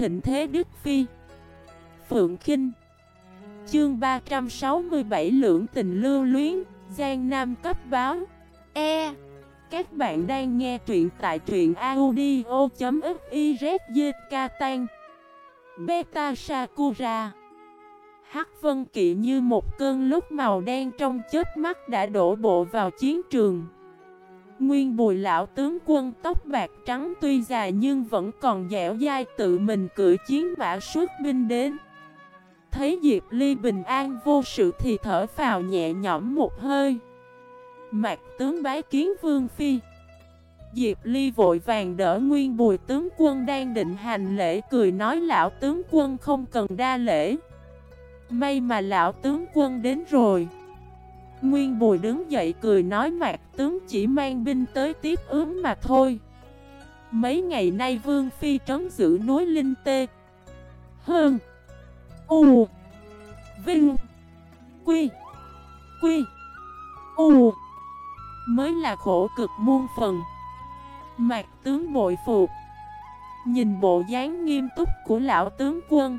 thịnh thế Đức Phi. Phượng Kinh. Chương 367 Lưỡng tình lưu luyến, Giang Nam cấp báo. E. Các bạn đang nghe truyện tại truyện audio.xyzk tan Beta Sakura. Hắc Vân Kỵ như một cơn lúc màu đen trong chết mắt đã đổ bộ vào chiến trường. Nguyên bùi lão tướng quân, tóc bạc trắng tuy già nhưng vẫn còn dẻo dai, tự mình cưỡi chiến mã suốt binh đến. Thấy Diệp Ly bình an, vô sự thì thở phào nhẹ nhõm một hơi. Mặt tướng bái kiến Vương Phi. Diệp Ly vội vàng đỡ nguyên bùi tướng quân đang định hành lễ, cười nói lão tướng quân không cần đa lễ. May mà lão tướng quân đến rồi. Nguyên Bùi đứng dậy cười nói mạc tướng chỉ mang binh tới tiếp ứng mà thôi. Mấy ngày nay Vương Phi trấn giữ núi Linh Tê. Hơn U. Vinh. Quy. Quy. U. Mới là khổ cực muôn phần. Mạc tướng bội phục. Nhìn bộ dáng nghiêm túc của lão tướng quân.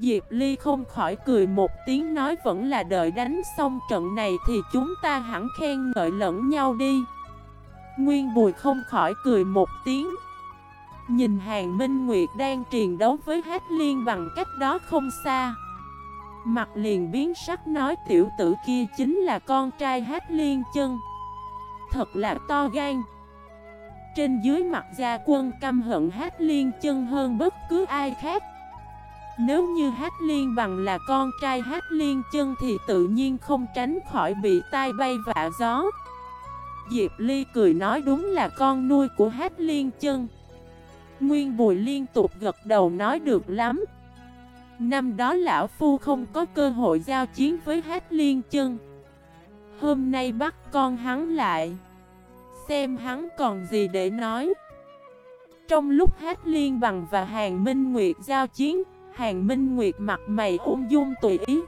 Diệp Ly không khỏi cười một tiếng nói vẫn là đợi đánh xong trận này thì chúng ta hẳn khen ngợi lẫn nhau đi. Nguyên Bùi không khỏi cười một tiếng. Nhìn Hàng Minh Nguyệt đang triền đấu với Hát Liên bằng cách đó không xa. Mặt liền biến sắc nói tiểu tử kia chính là con trai Hát Liên chân. Thật là to gan. Trên dưới mặt gia quân căm hận Hát Liên chân hơn bất cứ ai khác. Nếu như Hát Liên bằng là con trai Hát Liên chân thì tự nhiên không tránh khỏi bị tai bay vạ gió. Diệp Ly cười nói đúng là con nuôi của Hát Liên chân. Nguyên Bùi liên tục gật đầu nói được lắm. Năm đó lão phu không có cơ hội giao chiến với Hát Liên chân. Hôm nay bắt con hắn lại. Xem hắn còn gì để nói. Trong lúc Hát Liên bằng và Hàng Minh Nguyệt giao chiến Hàng Minh Nguyệt mặt mày ung dung tùy ý.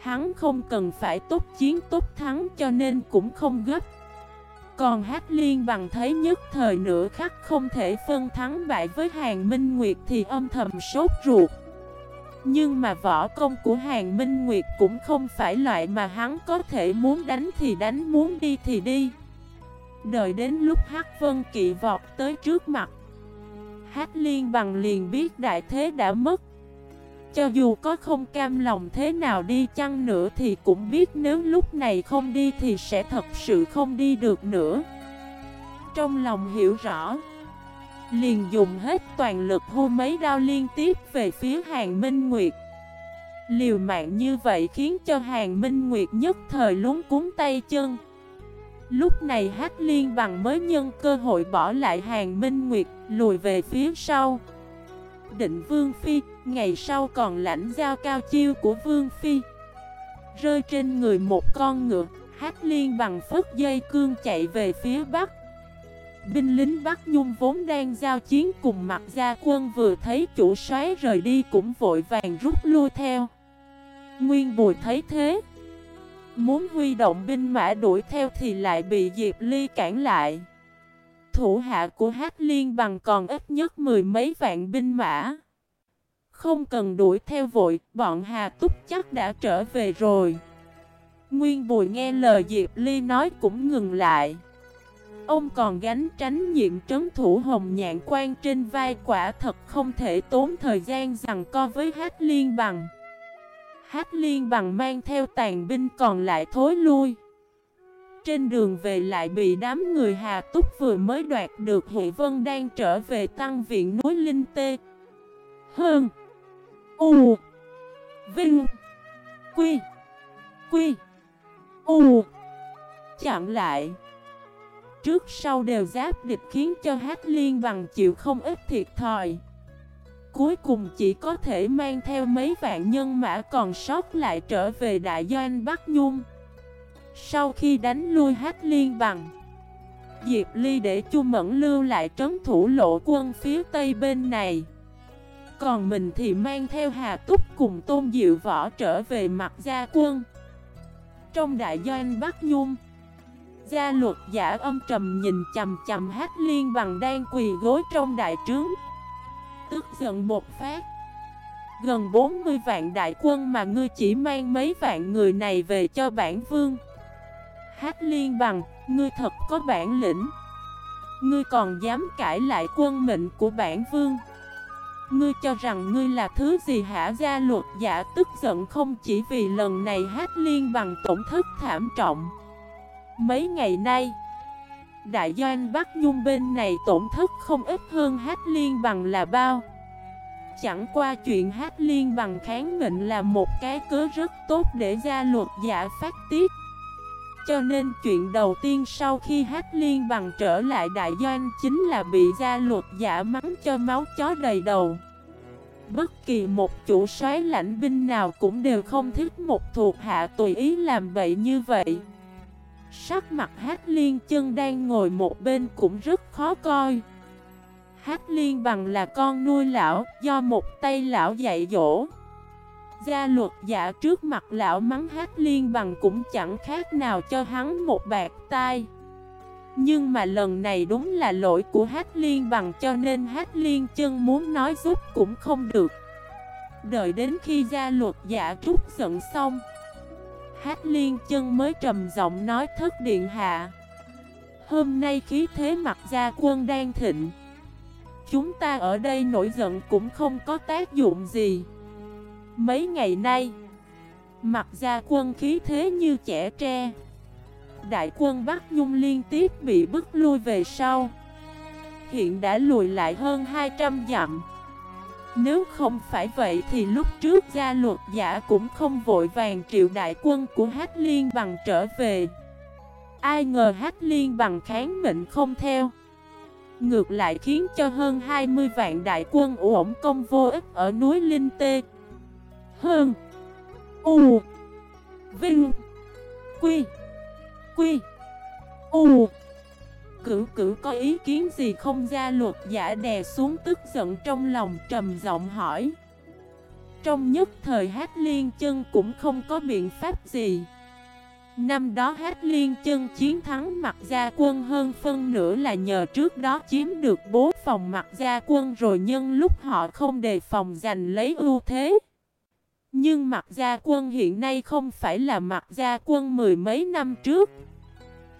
Hắn không cần phải tốt chiến tốt thắng cho nên cũng không gấp. Còn Hát Liên bằng thấy nhất thời nửa khắc không thể phân thắng bại với Hàng Minh Nguyệt thì âm thầm sốt ruột. Nhưng mà võ công của Hàng Minh Nguyệt cũng không phải loại mà hắn có thể muốn đánh thì đánh, muốn đi thì đi. Đợi đến lúc Hắc Vân Kỵ vọt tới trước mặt Hát liên bằng liền biết đại thế đã mất. Cho dù có không cam lòng thế nào đi chăng nữa thì cũng biết nếu lúc này không đi thì sẽ thật sự không đi được nữa. Trong lòng hiểu rõ, Liền dùng hết toàn lực hô mấy đao liên tiếp về phía hàng Minh Nguyệt. Liều mạng như vậy khiến cho hàng Minh Nguyệt nhất thời lúng cuốn tay chân. Lúc này Hát Liên bằng mới nhân cơ hội bỏ lại hàng Minh Nguyệt, lùi về phía sau. Định Vương Phi, ngày sau còn lãnh giao cao chiêu của Vương Phi. Rơi trên người một con ngựa, Hát Liên bằng phất dây cương chạy về phía Bắc. Binh lính Bắc Nhung vốn đang giao chiến cùng mặt gia quân vừa thấy chủ soái rời đi cũng vội vàng rút lui theo. Nguyên Bùi thấy thế Muốn huy động binh mã đuổi theo thì lại bị Diệp Ly cản lại. Thủ hạ của Hát Liên bằng còn ít nhất mười mấy vạn binh mã. Không cần đuổi theo vội, bọn Hà Túc chắc đã trở về rồi. Nguyên Bùi nghe lời Diệp Ly nói cũng ngừng lại. Ông còn gánh tránh nhiệm trấn thủ hồng nhạn quan trên vai quả thật không thể tốn thời gian rằng co với Hát Liên bằng. Hát liên bằng mang theo tàn binh còn lại thối lui. Trên đường về lại bị đám người Hà Túc vừa mới đoạt được Huệ Vân đang trở về tăng viện núi Linh Tê. Hơn, U, Vinh, Quy Quy, U. Chặn lại. Trước sau đều giáp địch khiến cho Hát liên bằng chịu không ít thiệt thòi. Cuối cùng chỉ có thể mang theo mấy vạn nhân mã còn sót lại trở về đại doanh Bắc Nhung. Sau khi đánh lui hát liên bằng, Diệp Ly để Chu Mẫn lưu lại trấn thủ lộ quân phía tây bên này. Còn mình thì mang theo Hà Túc cùng Tôn Diệu Võ trở về mặt gia quân. Trong đại doanh Bắc Nhung, Gia luật giả âm trầm nhìn chầm chầm hát liên bằng đang quỳ gối trong đại trướng tức giận một phát. Gần 40 vạn đại quân mà ngươi chỉ mang mấy vạn người này về cho bản vương. Hát liên bằng, ngươi thật có bản lĩnh. Ngươi còn dám cãi lại quân mệnh của bản vương. Ngươi cho rằng ngươi là thứ gì hả gia luật giả tức giận không chỉ vì lần này hát liên bằng tổn thất thảm trọng. Mấy ngày nay Đại doanh Bắc Nhung bên này tổn thất không ít hơn hát liên bằng là bao. Chẳng qua chuyện hát liên bằng kháng mệnh là một cái cớ rất tốt để gia luật giả phát tiết. Cho nên chuyện đầu tiên sau khi hát liên bằng trở lại đại doanh chính là bị gia luật giả mắng cho máu chó đầy đầu. Bất kỳ một chủ soái lãnh binh nào cũng đều không thích một thuộc hạ tùy ý làm vậy như vậy. Sắc mặt hát liên chân đang ngồi một bên cũng rất khó coi. Hát liên bằng là con nuôi lão, do một tay lão dạy dỗ. Gia luật giả trước mặt lão mắng hát liên bằng cũng chẳng khác nào cho hắn một bạc tai. Nhưng mà lần này đúng là lỗi của hát liên bằng cho nên hát liên chân muốn nói giúp cũng không được. Đợi đến khi gia luật giả trút giận xong Hát liên chân mới trầm giọng nói, thất điện hạ, Hôm nay khí thế mặt gia quân đang thịnh. Chúng ta ở đây nổi giận cũng không có tác dụng gì. Mấy ngày nay, Mặt gia quân khí thế như trẻ tre. Đại quân Bắc Nhung liên tiếp bị bức lui về sau. Hiện đã lùi lại hơn 200 dặm nếu không phải vậy thì lúc trước gia luật giả cũng không vội vàng triệu đại quân của Hát Liên bằng trở về. Ai ngờ Hát Liên bằng kháng mệnh không theo. Ngược lại khiến cho hơn 20 vạn đại quân ổn công vô ích ở núi Linh Tê. Hơn. U. Vinh. Quy. Quy. U. Cửu cửu có ý kiến gì không? Gia luật giả đè xuống tức giận trong lòng trầm giọng hỏi. Trong nhất thời hát liên chân cũng không có biện pháp gì. Năm đó hát liên chân chiến thắng mặt gia quân hơn phân nửa là nhờ trước đó chiếm được bố phòng mặt gia quân rồi nhân lúc họ không đề phòng giành lấy ưu thế. Nhưng mặt gia quân hiện nay không phải là mặt gia quân mười mấy năm trước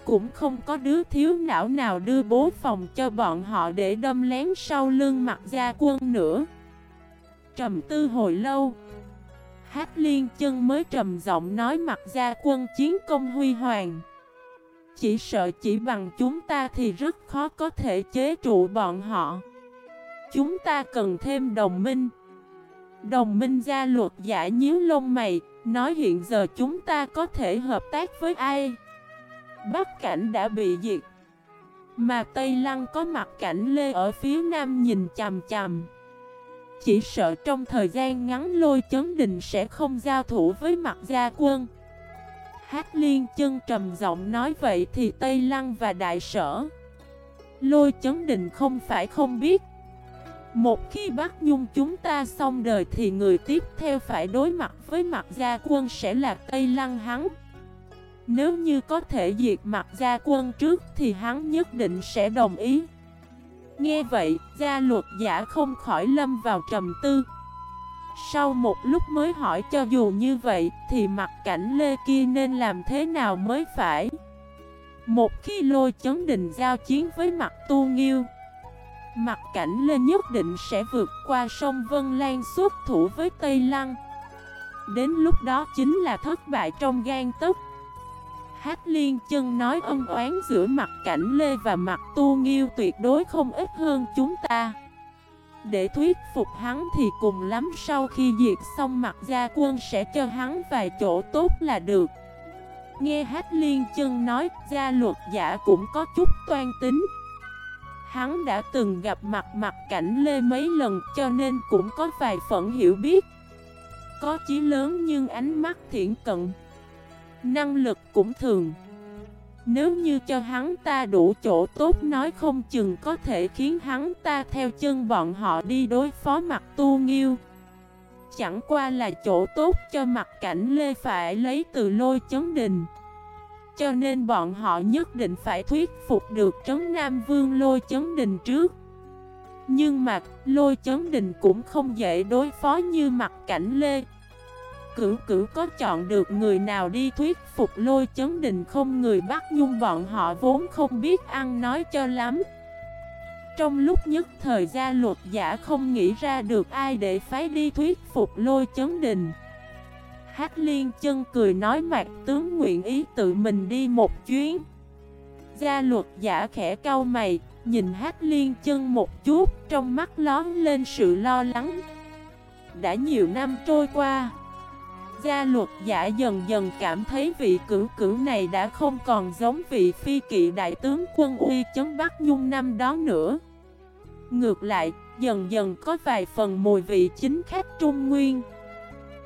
cũng không có đứa thiếu não nào đưa bố phòng cho bọn họ để đâm lén sau lưng mặt gia quân nữa. Trầm tư hồi lâu Hát liên chân mới trầm giọng nói mặt gia quân chiến công huy hoàng. Chỉ sợ chỉ bằng chúng ta thì rất khó có thể chế trụ bọn họ. Chúng ta cần thêm đồng minh. Đồng minh gia luật giả nhíu lông mày, Nói hiện giờ chúng ta có thể hợp tác với ai? Bắc cảnh đã bị diệt. Mà Tây Lăng có mặt cảnh Lê ở phía nam nhìn chằm chằm. Chỉ sợ trong thời gian ngắn lôi chấn đình sẽ không giao thủ với mặt gia quân. Hát liên chân trầm giọng nói vậy thì Tây Lăng và Đại Sở. Lôi chấn đình không phải không biết. Một khi bắt nhung chúng ta xong đời thì người tiếp theo phải đối mặt với mặt gia quân sẽ là Tây Lăng hắn nếu như có thể diệt mặt gia quân trước thì hắn nhất định sẽ đồng ý. Nghe vậy, gia luật giả không khỏi lâm vào trầm tư. Sau một lúc mới hỏi cho dù như vậy thì mặt cảnh lê kia nên làm thế nào mới phải? Một khi lôi chấn định giao chiến với mặt tu nghiêu Mặt cảnh lê nhất định sẽ vượt qua sông Vân Lan xuất thủ với Tây Lăng. Đến lúc đó chính là thất bại trong gan tức Hát liên chân nói ân oán giữa mặt cảnh Lê và mặt tu nghiêu tuyệt đối không ít hơn chúng ta. Để thuyết phục hắn thì cùng lắm sau khi diệt xong mặt gia quân sẽ cho hắn vài chỗ tốt là được. Nghe hát liên chân nói, gia luật giả cũng có chút toan tính. Hắn đã từng gặp mặt mặt cảnh Lê mấy lần cho nên cũng có vài phần hiểu biết. Có chí lớn nhưng ánh mắt thiện cận. Năng lực cũng thường. Nếu như cho hắn ta đủ chỗ tốt nói không chừng có thể khiến hắn ta theo chân bọn họ đi đối phó mặt tu nghiêu. Chẳng qua là chỗ tốt cho mặt cảnh Lê phải lấy từ lôi chấn đình. Cho nên bọn họ nhất định phải thuyết phục được trấn Nam Vương lôi chấn đình trước. Nhưng mà, lôi chấn đình cũng không dễ đối phó như mặt cảnh lê. Cửu cửu có chọn được người nào đi thuyết phục lôi chấn đình không? Người bắt nhung bọn họ vốn không biết ăn nói cho lắm. Trong lúc nhất thời gia luật giả không nghĩ ra được ai để phái đi thuyết phục lôi chấn đình. Hát liên chân cười nói mặt tướng nguyện ý tự mình đi một chuyến. Gia luật giả khẽ cau mày, Nhìn hát liên chân một chút, Trong mắt lón lên sự lo lắng. Đã nhiều năm trôi qua Gia luật giả dần dần cảm thấy vị cửu cửu này đã không còn giống vị phi kỵ đại tướng quân uy chấn Bắc Nhung năm đó nữa. Ngược lại, dần dần có vài phần mùi vị chính khách Trung Nguyên.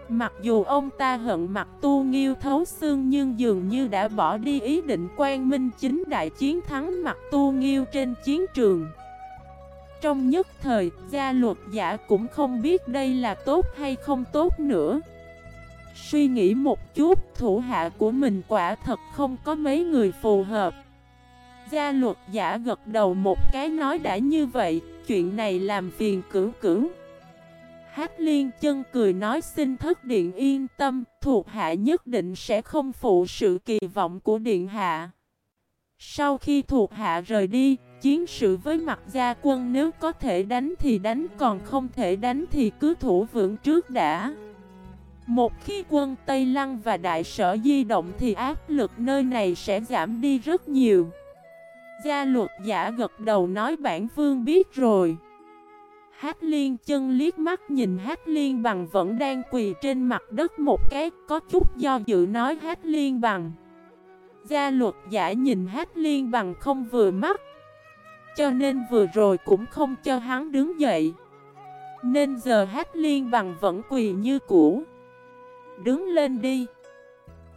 Mặc dù ông ta hận mặt tu nghiêu thấu xương nhưng dường như đã bỏ đi ý định quan minh chính đại chiến thắng mặt tu nghiêu trên chiến trường. Trong nhất thời, gia luật giả cũng không biết đây là tốt hay không tốt nữa. Suy nghĩ một chút, thủ hạ của mình quả thật không có mấy người phù hợp. Gia luật giả gật đầu một cái nói đã như vậy, chuyện này làm phiền cửu cửu. Hát liên chân cười nói xin thất điện yên tâm, thuộc hạ nhất định sẽ không phụ sự kỳ vọng của điện hạ. Sau khi thuộc hạ rời đi, chiến sự với mặt gia quân nếu có thể đánh thì đánh còn không thể đánh thì cứ thủ vững trước đã. Một khi quân Tây Lăng và đại sở di động thì áp lực nơi này sẽ giảm đi rất nhiều. Gia luật giả gật đầu nói bản vương biết rồi. Hát liên chân liếc mắt nhìn hát liên bằng vẫn đang quỳ trên mặt đất một cái, có chút do dự nói hát liên bằng. Gia luật giả nhìn hát liên bằng không vừa mắt. Cho nên vừa rồi cũng không cho hắn đứng dậy. Nên giờ hát liên bằng vẫn quỳ như cũ. Đứng lên đi.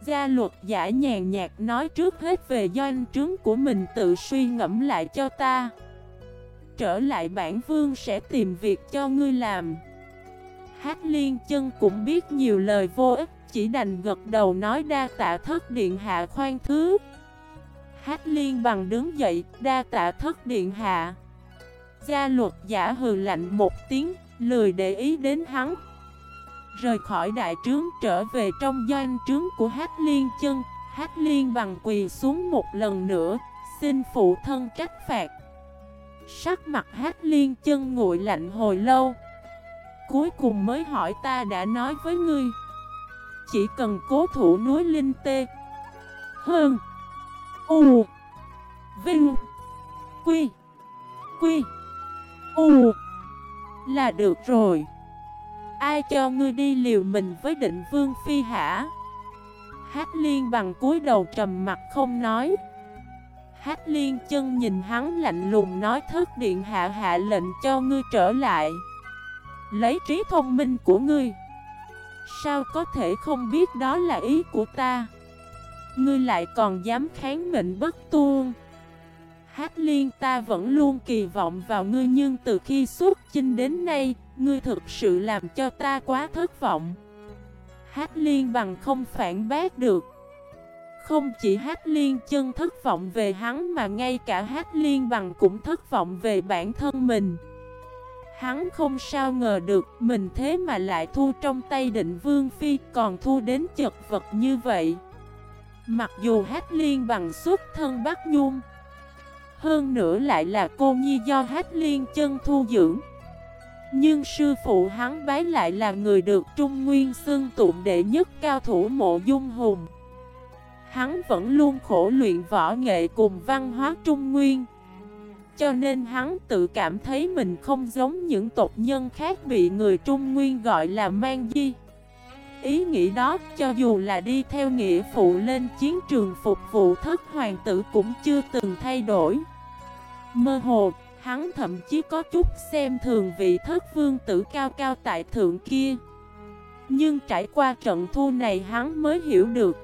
Gia luật giả nhàn nhạt nói trước hết về doanh trướng của mình tự suy ngẫm lại cho ta. Trở lại bản vương sẽ tìm việc cho ngươi làm. Hát liên chân cũng biết nhiều lời vô ích, Chỉ đành gật đầu nói đa tạ thất điện hạ khoan thứ. Hát liên bằng đứng dậy, đa tạ thất điện hạ. Gia luật giả hừ lạnh một tiếng, Lười để ý đến hắn. Rời khỏi đại trướng trở về trong doanh trướng của Hát Liên chân. Hát Liên bằng quỳ xuống một lần nữa, Xin phụ thân trách phạt. Sắc mặt Hát Liên chân nguội lạnh hồi lâu. Cuối cùng mới hỏi ta đã nói với ngươi. Chỉ cần cố thủ núi Linh Tê. Hơn. U. Vinh. Quy. Quy. U. Là được rồi. Ai cho ngươi đi liều mình với định vương phi hả? Hát liên bằng cúi đầu trầm mặt không nói. Hát liên chân nhìn hắn lạnh lùng nói thất điện hạ hạ lệnh cho ngươi trở lại. Lấy trí thông minh của ngươi. Sao có thể không biết đó là ý của ta? Ngươi lại còn dám kháng mệnh bất tuôn. Hát liên ta vẫn luôn kỳ vọng vào ngươi nhưng từ khi xuất chinh đến nay Ngươi thực sự làm cho ta quá thất vọng. Hát liên bằng không phản bác được. Không chỉ hát liên chân thất vọng về hắn mà ngay cả hát liên bằng cũng thất vọng về bản thân mình. Hắn không sao ngờ được mình thế mà lại thu trong tay định vương phi còn thu đến chật vật như vậy. Mặc dù hát liên bằng xuất thân Bắc Nhung, Hơn nữa lại là cô nhi do hát liên chân thu dưỡng nhưng sư phụ hắn bái lại là người được Trung Nguyên xưng tụng đệ nhất cao thủ mộ dung hùng. Hắn vẫn luôn khổ luyện võ nghệ cùng văn hóa Trung Nguyên. Cho nên hắn tự cảm thấy mình không giống những tộc nhân khác bị người Trung Nguyên gọi là mang di. Ý nghĩ đó cho dù là đi theo nghĩa phụ lên chiến trường phục vụ thất hoàng tử cũng chưa từng thay đổi. Mơ hồ Hắn thậm chí có chút xem thường vị thất vương tử cao cao tại thượng kia. Nhưng trải qua trận thu này hắn mới hiểu được.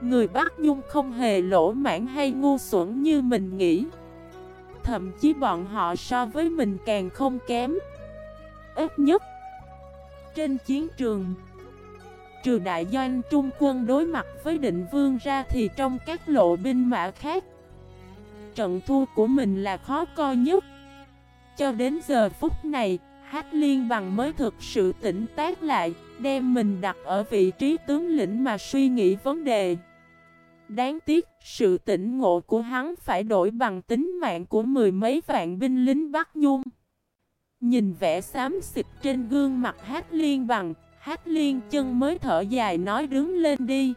Người Bắc Nhung không hề lỗ mãn hay ngu xuẩn như mình nghĩ. Thậm chí bọn họ so với mình càng không kém. Ít nhất, Trên chiến trường, Trừ đại doanh trung quân đối mặt với định vương ra thì trong các lộ binh mã khác trận thua của mình là khó coi nhất Cho đến giờ phút này, Hát Liên Bằng mới thực sự tỉnh tác lại, đem mình đặt ở vị trí tướng lĩnh mà suy nghĩ vấn đề. Đáng tiếc, sự tỉnh ngộ của hắn phải đổi bằng tính mạng của mười mấy vạn binh lính Bắc Nhung. Nhìn vẻ xám xịt trên gương mặt Hát Liên Bằng, Hát Liên chân mới thở dài nói đứng lên đi.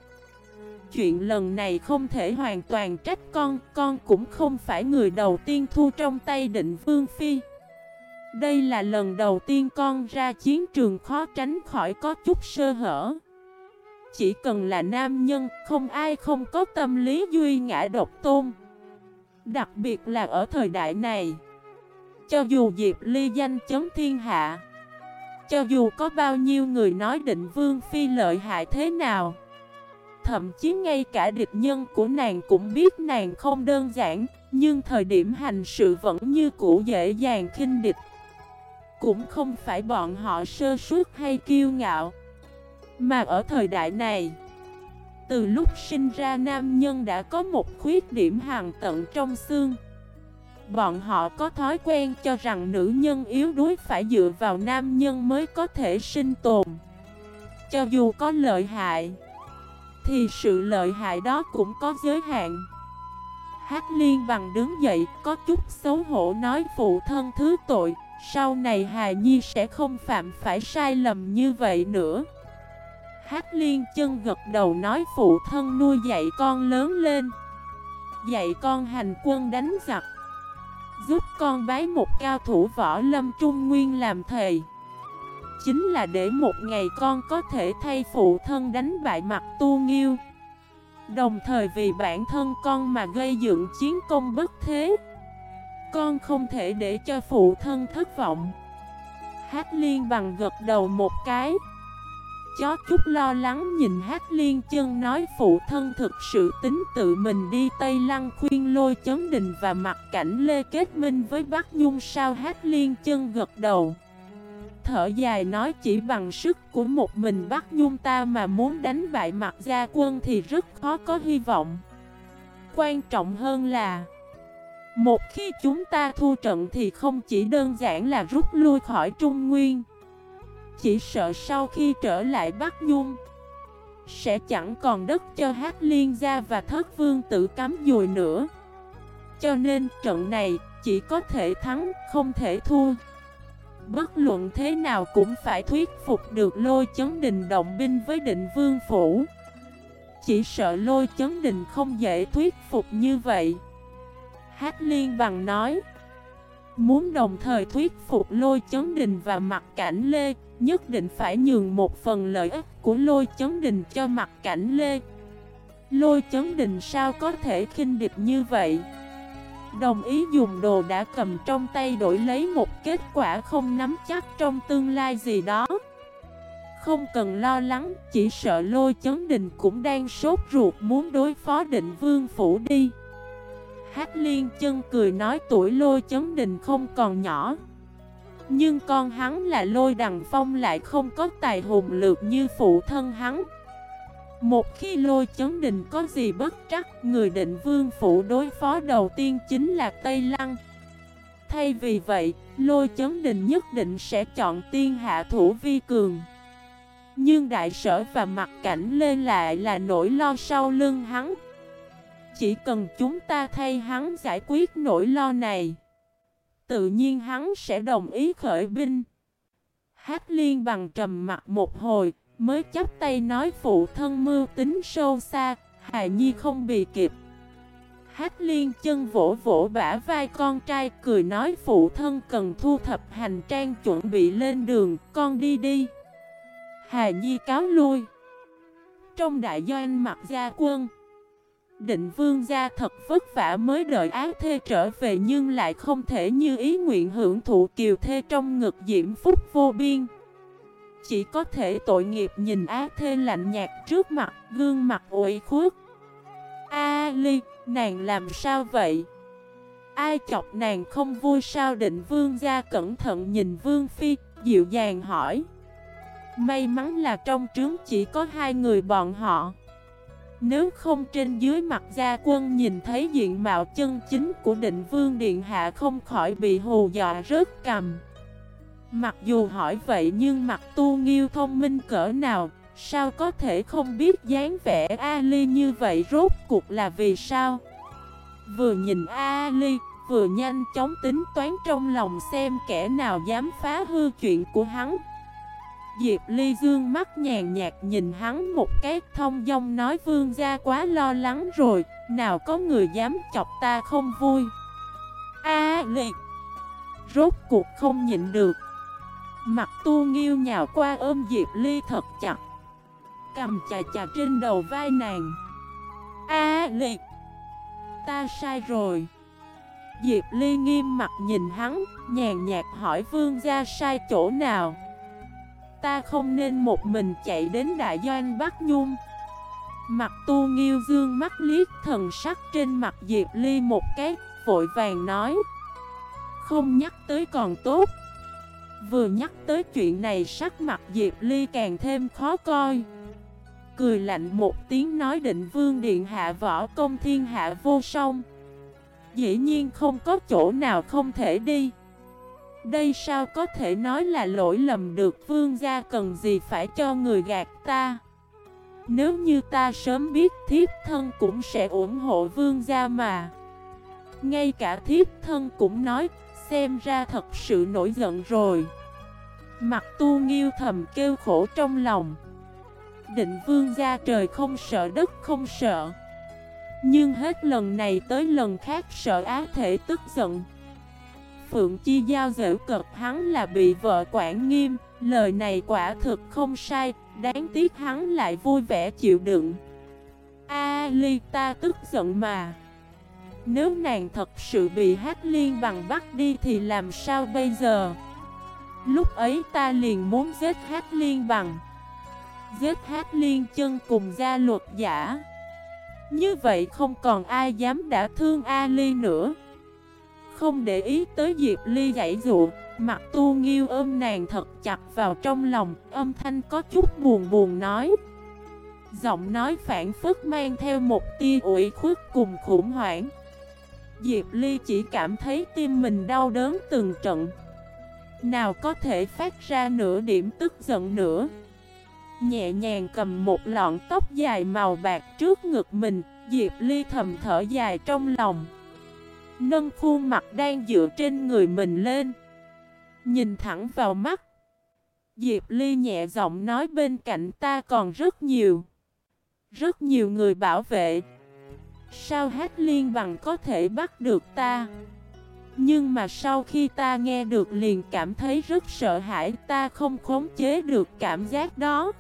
Chuyện lần này không thể hoàn toàn trách con, con cũng không phải người đầu tiên thu trong tay định Vương Phi. Đây là lần đầu tiên con ra chiến trường khó tránh khỏi có chút sơ hở. Chỉ cần là nam nhân, không ai không có tâm lý duy ngã độc tôn. Đặc biệt là ở thời đại này. Cho dù Diệp Ly danh chấm thiên hạ, cho dù có bao nhiêu người nói định vương phi lợi hại thế nào, thậm chí ngay cả địch nhân của nàng cũng biết nàng không đơn giản, nhưng thời điểm hành sự vẫn như cũ dễ dàng khinh địch. Cũng không phải bọn họ sơ suất hay kiêu ngạo. Mà ở thời đại này Từ lúc sinh ra nam nhân đã có một khuyết điểm hàng tận trong xương. Bọn họ có thói quen cho rằng nữ nhân yếu đuối phải dựa vào nam nhân mới có thể sinh tồn. Cho dù có lợi hại thì sự lợi hại đó cũng có giới hạn. Hát liên bằng đứng dậy, có chút xấu hổ nói, phụ thân thứ tội, sau này Hà Nhi sẽ không phạm phải sai lầm như vậy nữa. Hát liên chân gật đầu nói, phụ thân nuôi dạy con lớn lên, Dạy con hành quân đánh giặc, Giúp con bái một cao thủ võ lâm trung nguyên làm thầy. Chính là để một ngày con có thể thay phụ thân đánh bại mặt tu nghiêu. Đồng thời vì bản thân con mà gây dựng chiến công bất thế, con không thể để cho phụ thân thất vọng. Hát liên bằng gật đầu một cái, Chó chút lo lắng nhìn Hát liên chân nói phụ thân thực sự tính tự mình đi Tây Lăng khuyên lôi chấn đình và mặt cảnh Lê kết minh với Bắc Nhung sao Hát liên chân gật đầu. Thở dài nói chỉ bằng sức của một mình Bắc Nhung ta mà muốn đánh bại mặt gia quân thì rất khó có hy vọng. Quan trọng hơn là một khi chúng ta thua trận thì không chỉ đơn giản là rút lui khỏi Trung Nguyên. Chỉ sợ sau khi trở lại Bắc Nhung Sẽ chẳng còn đất cho Hát Liên gia và Thất Vương tự cắm dùi nữa. Cho nên trận này chỉ có thể thắng, không thể thua. Bất luận thế nào cũng phải thuyết phục được lôi chấn đình động binh với định vương phủ. Chỉ sợ lôi chấn đình không dễ thuyết phục như vậy. Hát liên bằng nói, Muốn đồng thời thuyết phục lôi chấn đình và mặt cảnh Lê, Nhất định phải nhường một phần lợi ích của lôi chấn đình cho mặt cảnh Lê. Lôi chấn đình sao có thể khinh địch như vậy? Đồng ý dùng đồ đã cầm trong tay đổi lấy một kết quả không nắm chắc trong tương lai gì đó. Không cần lo lắng, chỉ sợ lôi chấn đình cũng đang sốt ruột muốn đối phó định vương phủ đi. Hát liên chân cười nói tuổi lôi chấn đình không còn nhỏ. Nhưng con hắn là lôi đằng phong lại không có tài hùng lược như phụ thân hắn. Một khi lôi chấn đình có gì bất trắc Người định vương phủ đối phó đầu tiên chính là Tây Lăng. Thay vì vậy, lôi chấn đình nhất định sẽ chọn tiên hạ thủ vi cường. Nhưng đại sở và mặt cảnh lên lại là nỗi lo sau lưng hắn. Chỉ cần chúng ta thay hắn giải quyết nỗi lo này Tự nhiên hắn sẽ đồng ý khởi binh. Hát liên bằng trầm mặt một hồi Mới chắp tay nói phụ thân mưu tính sâu xa Hà Nhi không bị kịp. Hát liên chân vỗ vỗ bả vai con trai cười nói phụ thân cần thu thập hành trang chuẩn bị lên đường, Con đi đi. Hà Nhi cáo lui. Trong đại doanh mặt gia quân, Định vương gia thật vất vả mới đợi ác thê trở về nhưng lại không thể như ý nguyện hưởng thụ kiều thê trong ngực diễm phúc vô biên. Chỉ có thể tội nghiệp nhìn á thê lạnh nhạt trước mặt, gương mặt ủy khuất. A ly, nàng làm sao vậy? Ai chọc nàng không vui sao định vương gia cẩn thận nhìn vương phi, dịu dàng hỏi. May mắn là trong trướng chỉ có hai người bọn họ. Nếu không trên dưới mặt gia quân nhìn thấy diện mạo chân chính của định vương điện hạ không khỏi bị hù dọa rớt cầm Mặc dù hỏi vậy nhưng mặt tu nghiêu thông minh cỡ nào, Sao có thể không biết dáng vẻ Ali như vậy rốt cuộc là vì sao? Vừa nhìn Ali, vừa nhanh chóng tính toán trong lòng xem kẻ nào dám phá hư chuyện của hắn. Diệp Ly dương mắt nhàn nhạt nhìn hắn một cái, thông dong nói, vương gia quá lo lắng rồi, Nào có người dám chọc ta không vui? A liệt Rốt cuộc không nhịn được. Mặt tu nghiêu nhào qua ôm Diệp Ly thật chặt. Cầm chà chà trên đầu vai nàng. A liệt, Ta sai rồi. Diệp Ly nghiêm mặt nhìn hắn, Nhàn nhạt hỏi vương gia sai chỗ nào? Ta không nên một mình chạy đến đại doanh Bắc Nhung. Mặt tu nghiêu dương mắt liếc thần sắc trên mặt Diệp Ly một cái, Vội vàng nói. Không nhắc tới còn tốt. Vừa nhắc tới chuyện này, sắc mặt Diệp Ly càng thêm khó coi. Cười lạnh một tiếng nói định vương điện hạ võ công thiên hạ vô song. Dĩ nhiên không có chỗ nào không thể đi. Đây sao có thể nói là lỗi lầm được, vương gia cần gì phải cho người gạt ta? Nếu như ta sớm biết thiếp thân cũng sẽ ủng hộ vương gia mà. Ngay cả thiếp thân cũng nói Xem ra thật sự nổi giận rồi. Mặt tu nghiêu thầm kêu khổ trong lòng. Định vương gia trời không sợ đất không sợ. Nhưng hết lần này tới lần khác sợ á thể tức giận. Phượng Chi Giao dễ cực hắn là bị vợ quản nghiêm. Lời này quả thực không sai, Đáng tiếc hắn lại vui vẻ chịu đựng. A ly ta tức giận mà. Nếu nàng thật sự bị hát liên bằng bắt đi thì làm sao bây giờ? Lúc ấy ta liền muốn giết hát liên bằng. Giết hát liên chân cùng gia luật giả. Như vậy không còn ai dám đã thương A Ly nữa. Không để ý tới Diệp Ly giải dụ Mặt tu nghiêu ôm nàng thật chặt vào trong lòng, Âm thanh có chút buồn buồn nói. Giọng nói phản phức mang theo một tia ủi khuất cùng khủng hoảng. Diệp Ly chỉ cảm thấy tim mình đau đớn từng trận. Nào có thể phát ra nửa điểm tức giận nữa. Nhẹ nhàng cầm một lọn tóc dài màu bạc trước ngực mình, Diệp Ly thầm thở dài trong lòng. Nâng khuôn mặt đang dựa trên người mình lên. Nhìn thẳng vào mắt. Diệp Ly nhẹ giọng nói bên cạnh ta còn rất nhiều. Rất nhiều người bảo vệ. Sao hát liên bằng có thể bắt được ta Nhưng mà sau khi ta nghe được liền cảm thấy rất sợ hãi Ta không khống chế được cảm giác đó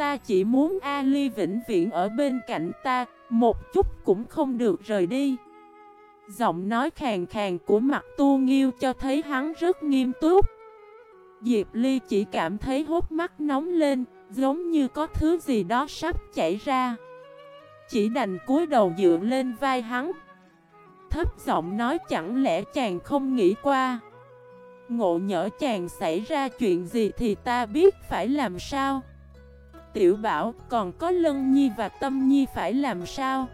Ta chỉ muốn Ali vĩnh viễn ở bên cạnh ta, một chút cũng không được rời đi. Giọng nói khàn khàn của mặt tu nghiêu cho thấy hắn rất nghiêm túc. Diệp Ly chỉ cảm thấy hốt mắt nóng lên, giống như có thứ gì đó sắp chảy ra. Chỉ đành cúi đầu dựa lên vai hắn. Thấp giọng nói chẳng lẽ chàng không nghĩ qua. Ngộ nhỡ chàng xảy ra chuyện gì thì ta biết phải làm sao. Tiểu Bảo, còn có Lân Nhi và Tâm Nhi phải làm sao?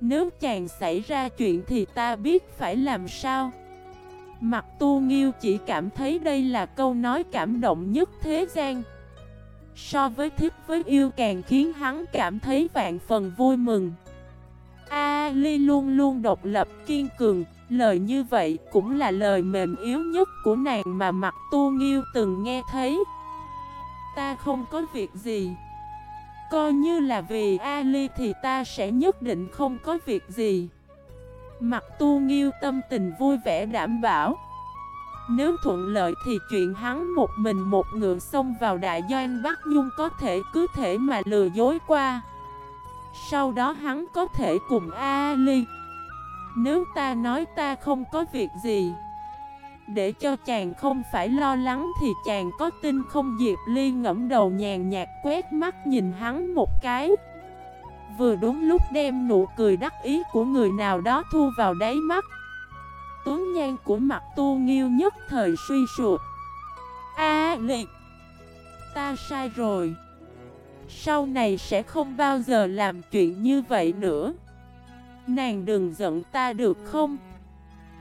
Nếu chàng xảy ra chuyện thì ta biết phải làm sao? Mặt tu nghiêu chỉ cảm thấy đây là câu nói cảm động nhất thế gian So với thích với yêu càng khiến hắn cảm thấy vạn phần vui mừng. A Ly luôn luôn độc lập, kiên cường. Lời như vậy cũng là lời mềm yếu nhất của nàng mà mặt tu nghiêu từng nghe thấy. Ta không có việc gì. Coi như là vì Ali thì ta sẽ nhất định không có việc gì. Mặt tu nghiêu tâm tình vui vẻ đảm bảo. Nếu thuận lợi thì chuyện hắn một mình một ngựa xông vào đại doanh Bắc Nhung có thể cứ thể mà lừa dối qua. Sau đó hắn có thể cùng Ali. Nếu ta nói ta không có việc gì, để cho chàng không phải lo lắng thì chàng có tin không? Diệp Ly ngẫm đầu nhàn nhạt quét mắt nhìn hắn một cái. Vừa đúng lúc đem nụ cười đắc ý của người nào đó thu vào đáy mắt. Tuấn nhan của mặt tu nghiêu nhất thời suy sụp. A liệt Ta sai rồi. Sau này sẽ không bao giờ làm chuyện như vậy nữa. Nàng đừng giận ta được không?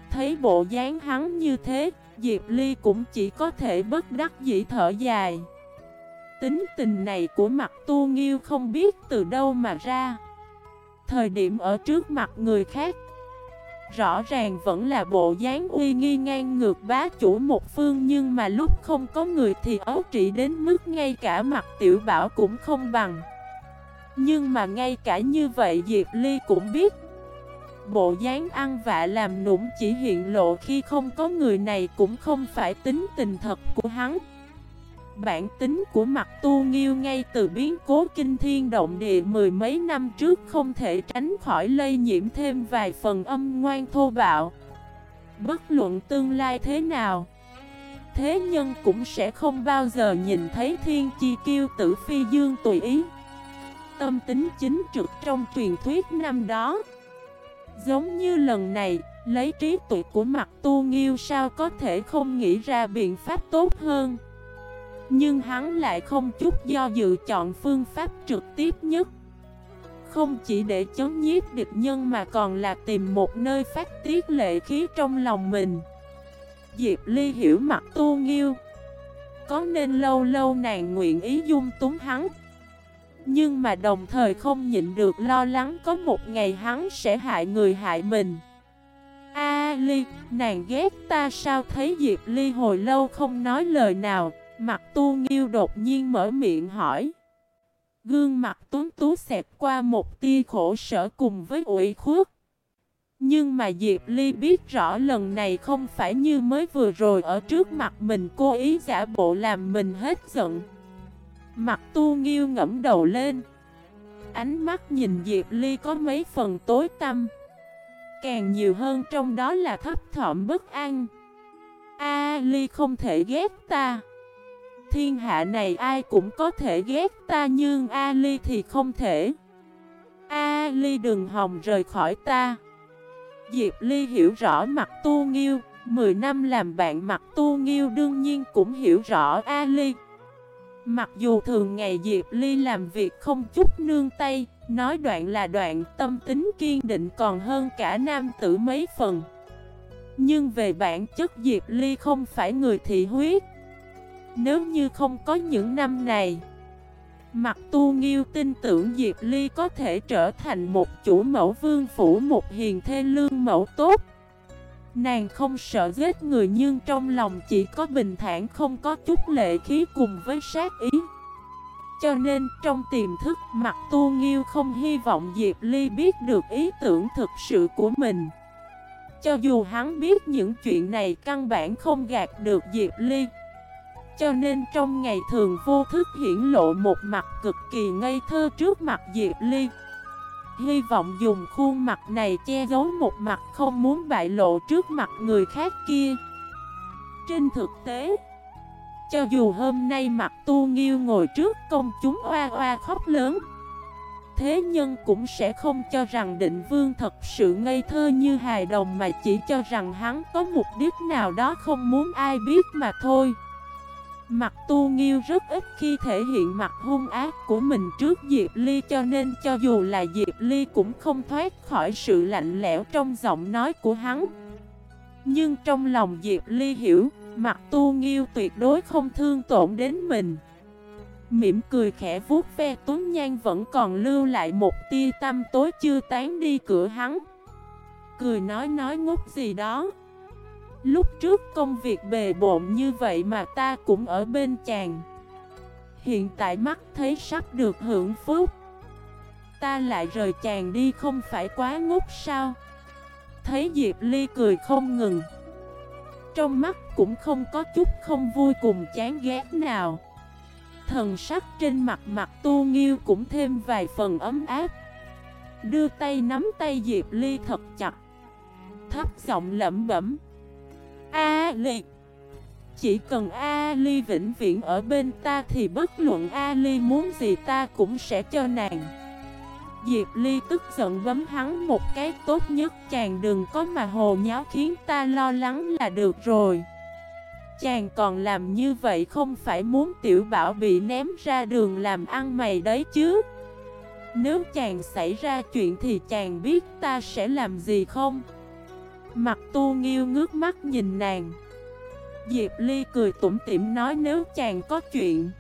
Thấy bộ dáng hắn như thế, Diệp Ly cũng chỉ có thể bất đắc dĩ thở dài. Tính tình này của mặt tu nghiêu không biết từ đâu mà ra. Thời điểm ở trước mặt người khác Rõ ràng vẫn là bộ dáng uy nghi ngang ngược bá chủ một phương Nhưng mà lúc không có người thì ấu trị đến mức ngay cả mặt tiểu bảo cũng không bằng. Nhưng mà ngay cả như vậy Diệp Ly cũng biết. Bộ dáng ăn vạ làm nũng chỉ hiện lộ khi không có người này cũng không phải tính tình thật của hắn. Bản tính của mặt tu nghiêu ngay từ biến cố kinh thiên động địa mười mấy năm trước không thể tránh khỏi lây nhiễm thêm vài phần âm ngoan thô bạo. Bất luận tương lai thế nào Thế nhân cũng sẽ không bao giờ nhìn thấy thiên chi kiêu tử phi dương tùy ý. Tâm tính chính trực trong truyền thuyết năm đó. Giống như lần này, lấy trí tuệ của mặt tu nghiêu sao có thể không nghĩ ra biện pháp tốt hơn? Nhưng hắn lại không chút do dự chọn phương pháp trực tiếp nhất. Không chỉ để chống nhiếp địch nhân mà còn là tìm một nơi phát tiết lệ khí trong lòng mình. Diệp Ly hiểu mặt tu nghiêu. Có nên lâu lâu nàng nguyện ý dung túng hắn? Nhưng mà đồng thời không nhịn được lo lắng có một ngày hắn sẽ hại người hại mình. A Ly, nàng ghét ta sao? Thấy Diệp Ly hồi lâu không nói lời nào. Mặt tu nghiêu đột nhiên mở miệng hỏi. Gương mặt tuấn tú xẹp qua một tia khổ sở cùng với ủy khuất. Nhưng mà Diệp Ly biết rõ lần này không phải như mới vừa rồi ở trước mặt mình cố ý giả bộ làm mình hết giận. Mặt tu nghiêu ngẫm đầu lên. Ánh mắt nhìn Diệp Ly có mấy phần tối tăm. Càng nhiều hơn trong đó là thấp thỏm bất an. A, Ly không thể ghét ta. Thiên hạ này ai cũng có thể ghét ta Nhưng Ali thì không thể Ali đừng hòng rời khỏi ta Diệp Ly hiểu rõ mặt tu nghiêu Mười năm làm bạn mặt tu nghiêu đương nhiên cũng hiểu rõ Ali. Mặc dù thường ngày Diệp Ly làm việc không chút nương tay, nói đoạn là đoạn tâm tính kiên định còn hơn cả nam tử mấy phần. Nhưng về bản chất Diệp Ly không phải người thị huyết. Nếu như không có những năm này, Mặt tu nghiêu tin tưởng Diệp Ly có thể trở thành một chủ mẫu vương phủ một hiền thê lương mẫu tốt. Nàng không sợ giết người nhưng trong lòng chỉ có bình thản không có chút lệ khí cùng với sát ý. Cho nên trong tiềm thức mặt tu nghiêu không hy vọng Diệp Ly biết được ý tưởng thực sự của mình. Cho dù hắn biết những chuyện này căn bản không gạt được Diệp Ly. Cho nên trong ngày thường vô thức hiển lộ một mặt cực kỳ ngây thơ trước mặt Diệp Ly. Hy vọng dùng khuôn mặt này che giấu một mặt không muốn bại lộ trước mặt người khác kia. Trên thực tế, Cho dù hôm nay mặt tu nghiêu ngồi trước công chúng oa oa khóc lớn, Thế nhân cũng sẽ không cho rằng định vương thật sự ngây thơ như hài đồng Mà chỉ cho rằng hắn có mục đích nào đó không muốn ai biết mà thôi. Mặt tu nghiêu rất ít khi thể hiện mặt hung ác của mình trước Diệp Ly cho nên cho dù là Diệp Ly cũng không thoát khỏi sự lạnh lẽo trong giọng nói của hắn. Nhưng trong lòng Diệp Ly hiểu, mặt tu nghiêu tuyệt đối không thương tổn đến mình. Mỉm cười khẽ vuốt ve tuấn nhan vẫn còn lưu lại một tia tâm tối chưa tán đi cửa hắn. Cười nói nói ngốc gì đó. Lúc trước công việc bề bộn như vậy mà ta cũng ở bên chàng. Hiện tại mắt thấy sắp được hưởng phúc. Ta lại rời chàng đi không phải quá ngốc sao? Thấy Diệp Ly cười không ngừng. Trong mắt cũng không có chút không vui cùng chán ghét nào. Thần sắc trên mặt mặt tu nghiêu cũng thêm vài phần ấm áp. Đưa tay nắm tay Diệp Ly thật chặt. Thấp giọng lẩm bẩm. A Ly Chỉ cần A Ly vĩnh viễn ở bên ta thì bất luận A Ly muốn gì ta cũng sẽ cho nàng. Diệp Ly tức giận bấm hắn một cái, tốt nhất chàng đừng có mà hồ nháo khiến ta lo lắng là được rồi. Chàng còn làm như vậy không phải muốn tiểu bảo bị ném ra đường làm ăn mày đấy chứ? Nếu chàng xảy ra chuyện thì chàng biết ta sẽ làm gì không? Mặt tu nghiêu ngước mắt nhìn nàng. Diệp Ly cười tủm tỉm nói nếu chàng có chuyện,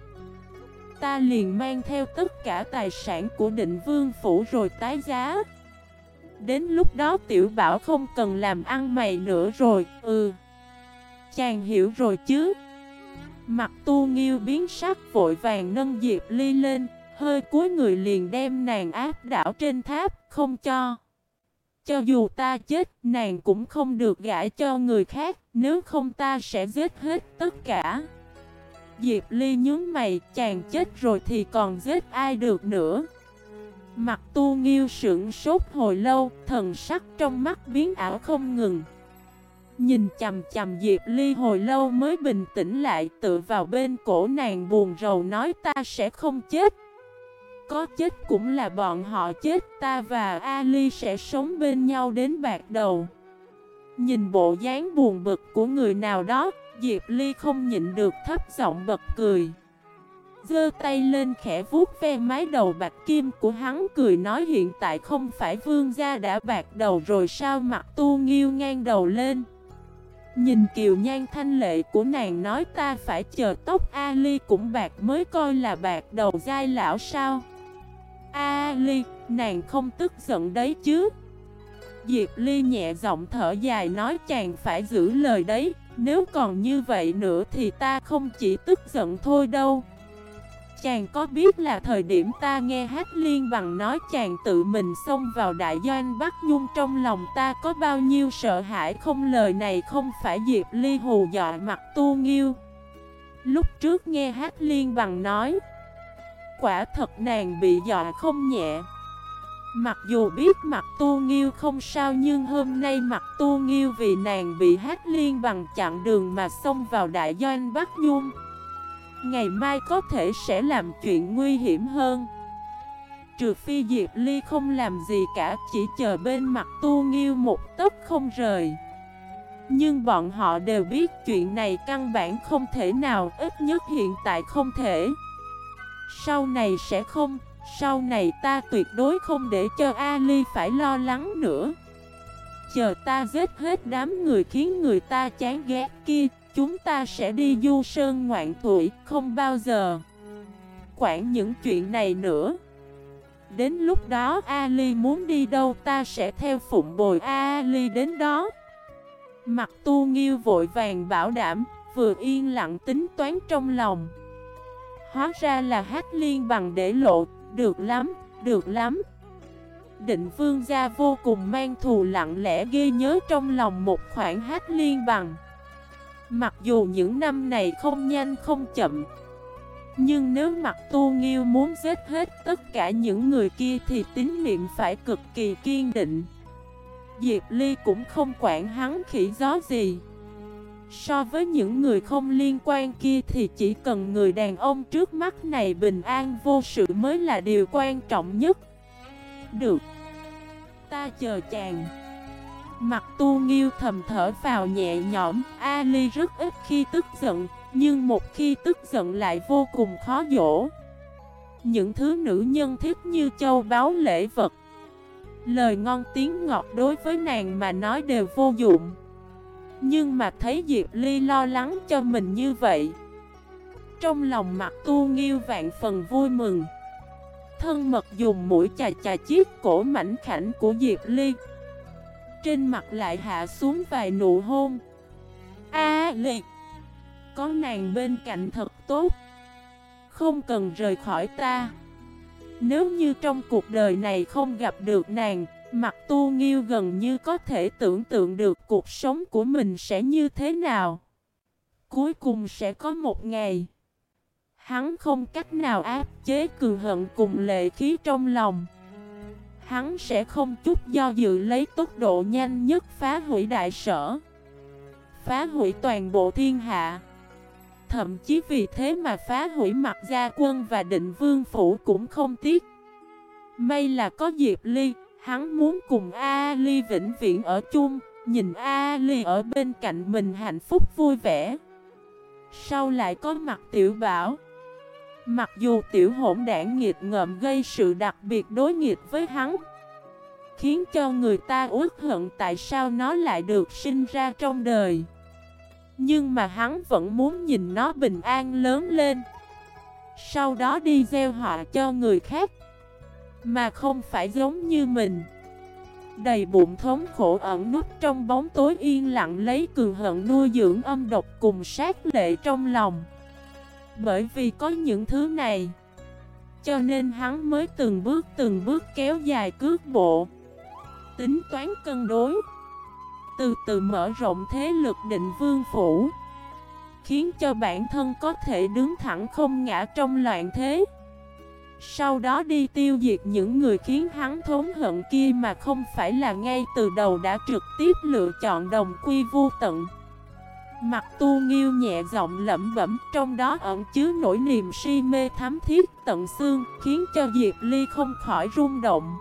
Ta liền mang theo tất cả tài sản của định vương phủ rồi tái giá. Đến lúc đó tiểu bảo không cần làm ăn mày nữa rồi Ừ. Chàng hiểu rồi chứ? Mặt tu nghiêu biến sắc vội vàng nâng Diệp Ly lên, Hơi cuối người liền đem nàng áp đảo trên tháp, Không cho. Cho dù ta chết, nàng cũng không được gãi cho người khác, Nếu không ta sẽ giết hết tất cả. Diệp Ly nhướng mày, chàng chết rồi thì còn giết ai được nữa? Mặt tu nghiêu sững sốt hồi lâu, Thần sắc trong mắt biến ảo không ngừng. Nhìn chầm chầm Diệp Ly hồi lâu mới bình tĩnh lại, Tựa vào bên cổ nàng buồn rầu nói ta sẽ không chết. Có chết cũng là bọn họ chết, Ta và Ali sẽ sống bên nhau đến bạc đầu. Nhìn bộ dáng buồn bực của người nào đó, Diệp Ly không nhịn được thấp giọng bật cười. Dơ tay lên khẽ vuốt ve mái đầu bạc kim của hắn, cười nói hiện tại không phải vương gia đã bạc đầu rồi sao mặt tu nghiêu ngang đầu lên. Nhìn kiều nhan thanh lệ của nàng nói ta phải chờ tóc Ali cũng bạc mới coi là bạc đầu dai lão sao. Ali, nàng không tức giận đấy chứ? Diệp Ly nhẹ giọng thở dài nói chàng phải giữ lời đấy Nếu còn như vậy nữa thì ta không chỉ tức giận thôi đâu. Chàng có biết là thời điểm ta nghe hát liên bằng nói chàng tự mình xông vào đại doanh Bắc Nhung trong lòng ta có bao nhiêu sợ hãi không? Lời này không phải Diệp Ly hù dọa mặt tu nghiêu. Lúc trước nghe hát liên bằng nói Quả thật nàng bị dọa không nhẹ. Mặc dù biết mặt tu nghiêu không sao nhưng hôm nay mặt tu nghiêu vì nàng bị hát liên bằng chặn đường mà xông vào đại doanh Bắc Nhung. Ngày mai có thể sẽ làm chuyện nguy hiểm hơn. Trừ phi Diệp Ly không làm gì cả, Chỉ chờ bên mặt tu nghiêu một tấc không rời. Nhưng bọn họ đều biết chuyện này căn bản không thể nào, Ít nhất hiện tại không thể. Sau này sẽ không Sau này ta tuyệt đối không để cho Ali phải lo lắng nữa Chờ ta giết hết đám người khiến người ta chán ghét kia Chúng ta sẽ đi du sơn ngoạn tuổi, không bao giờ quản những chuyện này nữa. Đến lúc đó Ali muốn đi đâu ta sẽ theo phụng bồi Ali đến đó. Mặt tu nghiêu vội vàng bảo đảm, vừa yên lặng tính toán trong lòng. Hóa ra là hát liên bằng để lộ, được lắm, được lắm. Định vương gia vô cùng mang thù lặng lẽ ghi nhớ trong lòng một khoảng hát liên bằng. Mặc dù những năm này không nhanh không chậm Nhưng nếu mặt tu nghiêu muốn giết hết tất cả những người kia thì tín niệm phải cực kỳ kiên định Diệp Ly cũng không quản hắn khỉ gió gì So với những người không liên quan kia thì chỉ cần người đàn ông trước mắt này bình an vô sự mới là điều quan trọng nhất. Được. Ta chờ chàng. Mặt tu nghiêu thầm thở vào nhẹ nhõm. Ali rất ít khi tức giận, Nhưng một khi tức giận lại vô cùng khó dỗ. Những thứ nữ nhân thích như châu báu lễ vật. Lời ngon tiếng ngọt đối với nàng mà nói đều vô dụng. Nhưng mà thấy Diệp Ly lo lắng cho mình như vậy. Trong lòng mặt tu nghiêu vạn phần vui mừng. Thân mật dùng mũi chà chà chiếc cổ mảnh khảnh của Diệp Ly. Trên mặt lại hạ xuống vài nụ hôn. A liệt Có nàng bên cạnh thật tốt. Không cần rời khỏi ta. Nếu như trong cuộc đời này không gặp được nàng Mặt tu nghiêu gần như có thể tưởng tượng được cuộc sống của mình sẽ như thế nào. Cuối cùng sẽ có một ngày, Hắn không cách nào áp chế cường hận cùng lệ khí trong lòng. Hắn sẽ không chút do dự lấy tốc độ nhanh nhất phá hủy đại sở, Phá hủy toàn bộ thiên hạ. Thậm chí vì thế mà phá hủy mặt gia quân và định vương phủ cũng không tiếc. May là có Diệp Ly Hắn muốn cùng Ali vĩnh viễn ở chung, Nhìn Ali ở bên cạnh mình hạnh phúc vui vẻ. Sau lại có mặt tiểu bảo. Mặc dù tiểu hỗn đảng nghiệt ngợm gây sự đặc biệt đối nghịch với hắn, Khiến cho người ta uất hận tại sao nó lại được sinh ra trong đời. Nhưng mà hắn vẫn muốn nhìn nó bình an lớn lên. Sau đó đi gieo họa cho người khác. Mà không phải giống như mình. Đầy bụng thống khổ ẩn nút trong bóng tối yên lặng lấy cường hận nuôi dưỡng âm độc cùng sát lệ trong lòng. Bởi vì có những thứ này, Cho nên hắn mới từng bước từng bước kéo dài cước bộ. Tính toán cân đối, Từ từ mở rộng thế lực định vương phủ, Khiến cho bản thân có thể đứng thẳng không ngã trong loạn thế sau đó đi tiêu diệt những người khiến hắn thốn hận kia mà không phải là ngay từ đầu đã trực tiếp lựa chọn đồng quy vu tận. Mặt tu nghiêu nhẹ giọng lẩm bẩm trong đó ẩn chứa nỗi niềm si mê thám thiết tận xương Khiến cho Diệp Ly không khỏi rung động.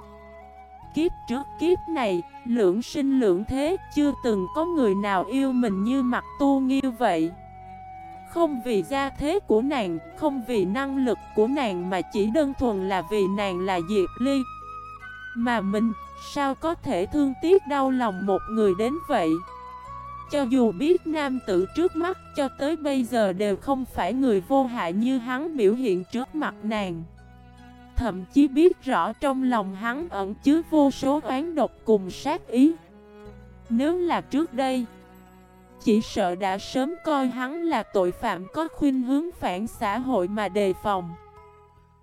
Kiếp trước kiếp này, lưỡng sinh lưỡng thế Chưa từng có người nào yêu mình như mặt tu nghiêu vậy không vì gia thế của nàng, không vì năng lực của nàng mà chỉ đơn thuần là vì nàng là Diệp Ly. Mà mình, sao có thể thương tiếc đau lòng một người đến vậy? Cho dù biết nam tử trước mắt cho tới bây giờ đều không phải người vô hại như hắn biểu hiện trước mặt nàng. Thậm chí biết rõ trong lòng hắn ẩn chứa vô số oán độc cùng sát ý. Nếu là trước đây chỉ sợ đã sớm coi hắn là tội phạm có khuynh hướng phản xã hội mà đề phòng.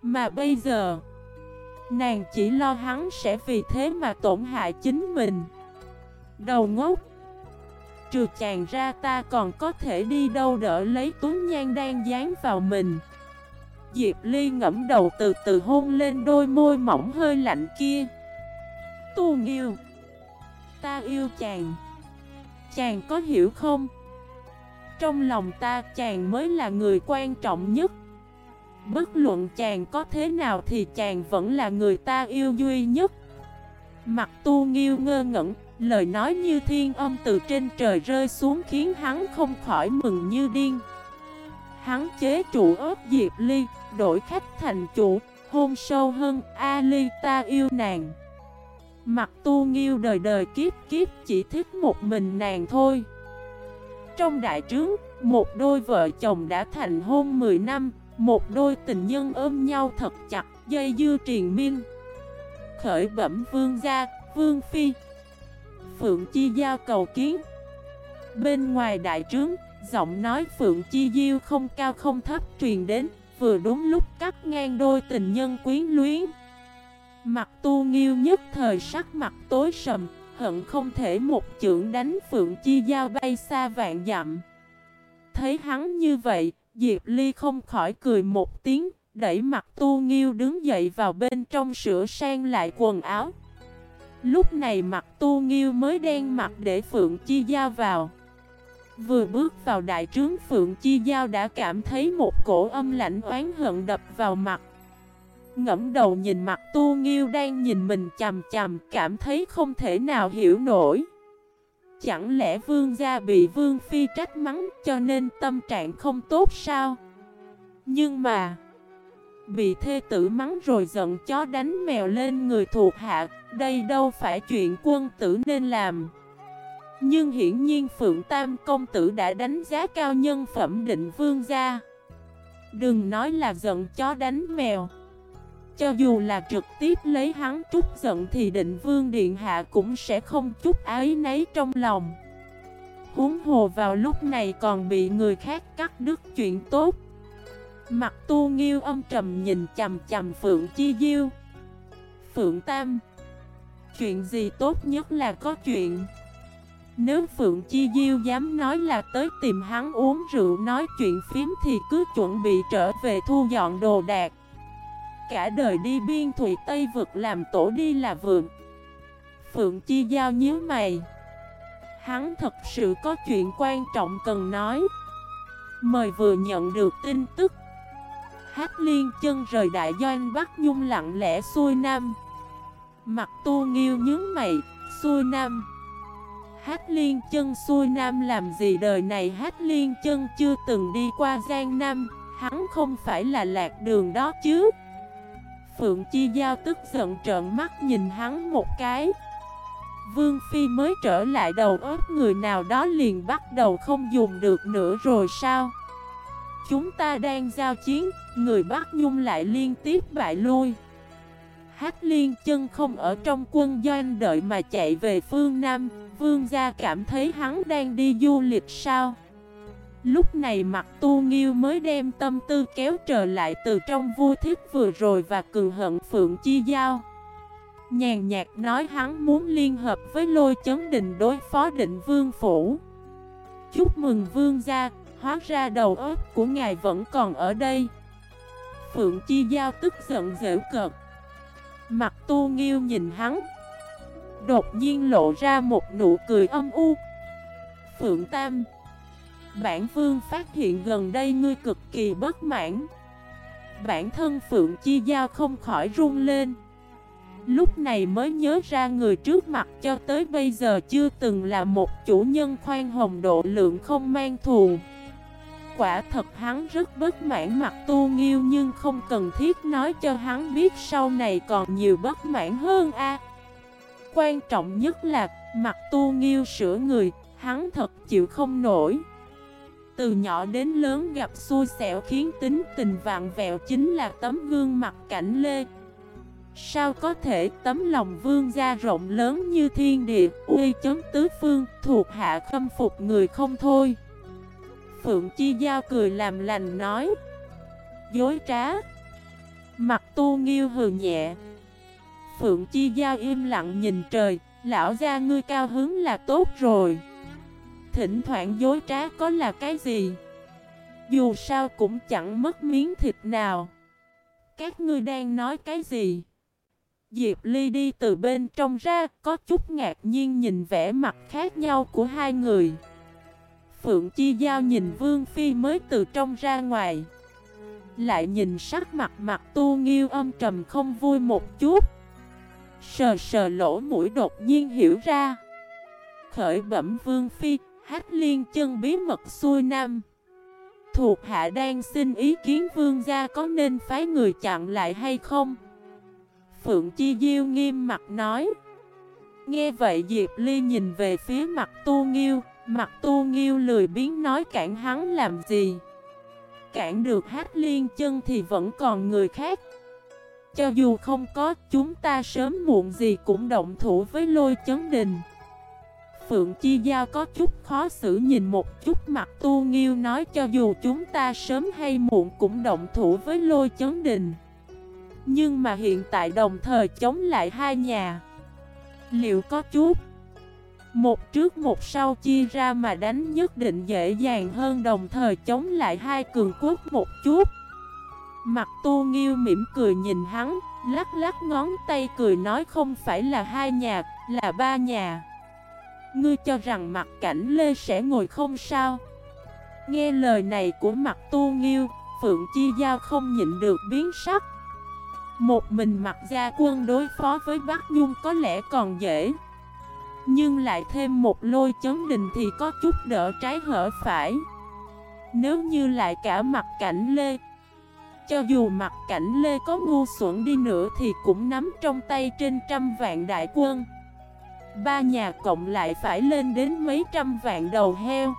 Mà bây giờ, Nàng chỉ lo hắn sẽ vì thế mà tổn hại chính mình. Đầu ngốc, Trừ chàng ra ta còn có thể đi đâu đỡ lấy tuấn nhan đang dán vào mình. Diệp Ly ngẫm đầu từ từ hôn lên đôi môi mỏng hơi lạnh kia. Tu nghiêu, Ta yêu chàng. Chàng có hiểu không? Trong lòng ta chàng mới là người quan trọng nhất. Bất luận chàng có thế nào thì chàng vẫn là người ta yêu duy nhất. Mặt tu nghiêu ngơ ngẩn, Lời nói như thiên âm từ trên trời rơi xuống khiến hắn không khỏi mừng như điên. Hắn chế trụ ớt Diệp Ly, Đổi khách thành chủ, Hôn sâu hơn A Ly ta yêu nàng. Mặt tu nghiêu đời đời kiếp kiếp chỉ thích một mình nàng thôi. Trong đại trướng, một đôi vợ chồng đã thành hôn 10 năm Một đôi tình nhân ôm nhau thật chặt, dây dưa triền miên. Khởi bẩm vương gia, vương phi. Phượng Chi Giao cầu kiến. Bên ngoài đại trướng, giọng nói Phượng Chi Diêu không cao không thấp truyền đến Vừa đúng lúc cắt ngang đôi tình nhân quyến luyến. Mặt tu nghiêu nhất thời sắc mặt tối sầm, hận không thể một chưởng đánh Phượng Chi Giao bay xa vạn dặm. Thấy hắn như vậy, Diệp Ly không khỏi cười một tiếng, đẩy mặt tu nghiêu đứng dậy vào bên trong sửa sang lại quần áo. Lúc này mặt tu nghiêu mới đen mặt để Phượng Chi Giao vào. Vừa bước vào đại trướng Phượng Chi Giao đã cảm thấy một cổ âm lạnh oán hận đập vào mặt ngẫm đầu nhìn mặt tu nghiêu đang nhìn mình chằm chằm, cảm thấy không thể nào hiểu nổi. Chẳng lẽ vương gia bị vương phi trách mắng cho nên tâm trạng không tốt sao? Nhưng mà, Bị thê tử mắng rồi giận chó đánh mèo lên người thuộc hạ, Đây đâu phải chuyện quân tử nên làm Nhưng hiển nhiên Phượng Tam công tử đã đánh giá cao nhân phẩm định vương gia Đừng nói là giận chó đánh mèo cho dù là trực tiếp lấy hắn chút giận thì định vương điện hạ cũng sẽ không chút ái nấy trong lòng. Huống hồ vào lúc này còn bị người khác cắt đứt chuyện tốt. Mặt tu nghiêu âm trầm nhìn chầm chầm Phượng Chi Diêu. Phượng Tam, Chuyện gì tốt nhất là có chuyện. Nếu Phượng Chi Diêu dám nói là tới tìm hắn uống rượu nói chuyện phím thì cứ chuẩn bị trở về thu dọn đồ đạc cả đời đi biên thủy Tây vực làm tổ đi là vượng. Phượng Chi Giao nhíu mày. Hắn thật sự có chuyện quan trọng cần nói. Mời vừa nhận được tin tức. Hát liên chân rời đại doanh Bắc Nhung lặng lẽ xuôi nam. Mặt tu nghiêu nhớ mày, xuôi nam. Hát liên chân xuôi nam làm gì đời này? Hát liên chân chưa từng đi qua Giang Nam. Hắn không phải là lạc đường đó chứ. Phượng Chi Giao tức giận trợn mắt nhìn hắn một cái. Vương Phi mới trở lại đầu óc người nào đó liền bắt đầu không dùng được nữa rồi sao? Chúng ta đang giao chiến, người Bắc Nhung lại liên tiếp bại lui. Hát liên chân không ở trong quân doanh đợi mà chạy về phương Nam. Vương gia cảm thấy hắn đang đi du lịch sao? Lúc này mặt tu nghiêu mới đem tâm tư kéo trở lại từ trong vui thiết vừa rồi và cường hận Phượng Chi Giao. Nhàn nhạt nói hắn muốn liên hợp với lôi chấn định đối phó định vương phủ. Chúc mừng vương gia, hóa ra đầu óc của ngài vẫn còn ở đây. Phượng Chi Giao tức giận dễ cợt. Mặt tu nghiêu nhìn hắn. Đột nhiên lộ ra một nụ cười âm u. Phượng Tam Bản vương phát hiện gần đây ngươi cực kỳ bất mãn. Bản thân Phượng Chi Giao không khỏi run lên. Lúc này mới nhớ ra người trước mặt cho tới bây giờ chưa từng là một chủ nhân khoan hồng độ lượng không mang thù. Quả thật hắn rất bất mãn mặt tu nghiêu nhưng không cần thiết nói cho hắn biết sau này còn nhiều bất mãn hơn a. Quan trọng nhất là mặt tu nghiêu sửa người, hắn thật chịu không nổi từ nhỏ đến lớn gặp xui xẻo khiến tính tình vạn vẹo chính là tấm gương mặt cảnh lê. Sao có thể tấm lòng vương gia rộng lớn như thiên địa, uy chấn tứ phương, thuộc hạ khâm phục người không thôi? Phượng Chi Giao cười làm lành nói, Dối trá. Mặt tu nghiêu hừ nhẹ. Phượng Chi Giao im lặng nhìn trời, Lão gia ngươi cao hứng là tốt rồi. Thỉnh thoảng dối trá có là cái gì? Dù sao cũng chẳng mất miếng thịt nào. Các ngươi đang nói cái gì? Diệp Ly đi từ bên trong ra, Có chút ngạc nhiên nhìn vẻ mặt khác nhau của hai người. Phượng Chi Giao nhìn Vương Phi mới từ trong ra ngoài. Lại nhìn sắc mặt mặt tu nghiêu âm trầm không vui một chút. Sờ sờ lỗ mũi đột nhiên hiểu ra. Khởi bẩm Vương Phi Hát liên chân bí mật xuôi nam. Thuộc hạ đang xin ý kiến vương gia có nên phái người chặn lại hay không? Phượng Chi Diêu nghiêm mặt nói. Nghe vậy Diệp Ly nhìn về phía mặt tu nghiêu. Mặt tu nghiêu lười biến nói cản hắn làm gì? Cản được hát liên chân thì vẫn còn người khác. Cho dù không có, chúng ta sớm muộn gì cũng động thủ với lôi chấn đình. Phượng Chi Giao có chút khó xử nhìn một chút mặt tu nghiêu nói cho dù chúng ta sớm hay muộn cũng động thủ với lôi chấn đình. Nhưng mà hiện tại đồng thời chống lại hai nhà. Liệu có chút? Một trước một sau chia ra mà đánh nhất định dễ dàng hơn đồng thời chống lại hai cường quốc một chút. Mặt tu nghiêu mỉm cười nhìn hắn Lắc lắc ngón tay cười nói không phải là hai nhà, là ba nhà. Ngươi cho rằng mặt cảnh Lê sẽ ngồi không sao? Nghe lời này của mặt tu nghiêu, Phượng Chi Giao không nhịn được biến sắc. Một mình mặt gia quân đối phó với Bắc Nhung có lẽ còn dễ. Nhưng lại thêm một lôi chấn đình thì có chút đỡ trái hở phải. Nếu như lại cả mặt cảnh Lê, Cho dù mặt cảnh Lê có ngu xuẩn đi nữa thì cũng nắm trong tay trên trăm vạn đại quân. Ba nhà cộng lại phải lên đến mấy trăm vạn đầu heo.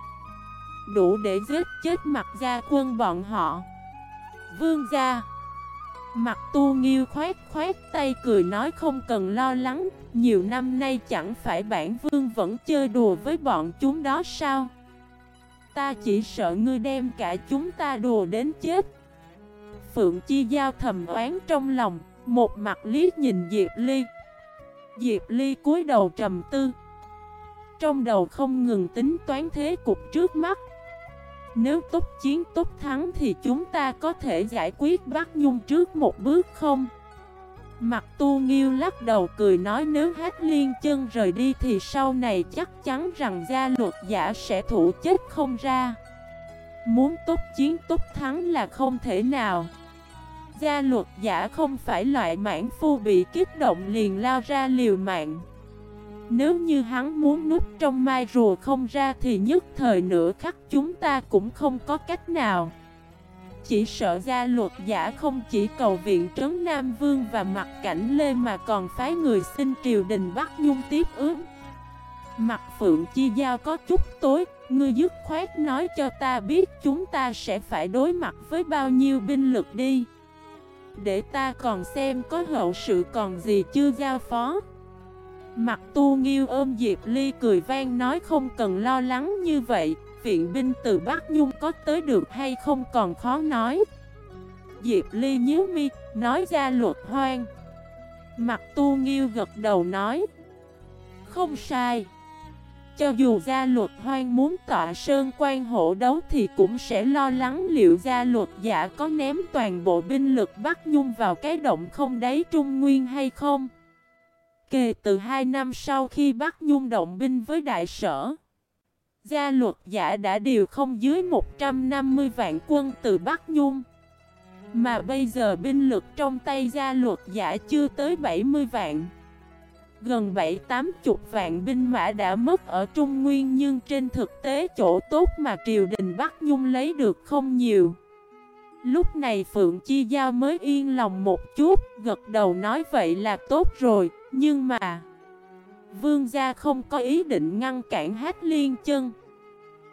Đủ để giết chết mặt gia quân bọn họ. Vương gia. Mặt tu nghiêu khoét khoét tay cười nói không cần lo lắng. Nhiều năm nay chẳng phải bản vương vẫn chơi đùa với bọn chúng đó sao? Ta chỉ sợ ngươi đem cả chúng ta đùa đến chết. Phượng Chi Giao thầm oán trong lòng, Một mặt liếc nhìn Diệp Ly. Diệp Ly cúi đầu trầm tư. Trong đầu không ngừng tính toán thế cục trước mắt. Nếu tốt chiến tốt thắng thì chúng ta có thể giải quyết Bắc Nhung trước một bước không? Mặt tu nghiêu lắc đầu cười nói nếu hát liên chân rời đi thì sau này chắc chắn rằng gia luật giả sẽ thủ chết không ra. Muốn tốt chiến tốt thắng là không thể nào. Gia luật giả không phải loại mãn phu bị kích động liền lao ra liều mạng. Nếu như hắn muốn núp trong mai rùa không ra thì nhất thời nửa khắc chúng ta cũng không có cách nào. Chỉ sợ gia luật giả không chỉ cầu viện trấn Nam Vương và mặt cảnh Lê mà còn phái người xin triều đình Bắc Nhung tiếp ứng. Mặt Phượng Chi Giao có chút tối, ngươi dứt khoát nói cho ta biết chúng ta sẽ phải đối mặt với bao nhiêu binh lực đi. Để ta còn xem có hậu sự còn gì chưa giao phó. Mặt tu nghiêu ôm Diệp Ly cười vang nói không cần lo lắng như vậy Viện binh từ Bắc Nhung có tới được hay không còn khó nói. Diệp Ly nhíu mi, nói ra luật hoang. Mặt tu nghiêu gật đầu nói Không sai. Cho dù gia luật hoang muốn tọa sơn quan hộ đấu thì cũng sẽ lo lắng liệu gia luật giả có ném toàn bộ binh lực Bắc Nhung vào cái động không đáy Trung Nguyên hay không. Kể từ 2 năm sau khi Bắc Nhung động binh với đại sở, Gia luật giả đã điều không dưới 150 vạn quân từ Bắc Nhung. Mà bây giờ binh lực trong tay gia luật giả chưa tới 70 vạn. Gần 7-80 vạn binh mã đã mất ở Trung Nguyên, Nhưng trên thực tế chỗ tốt mà triều đình Bắc Nhung lấy được không nhiều. Lúc này Phượng Chi Giao mới yên lòng một chút, Gật đầu nói vậy là tốt rồi, Nhưng mà Vương gia không có ý định ngăn cản hát liên chân.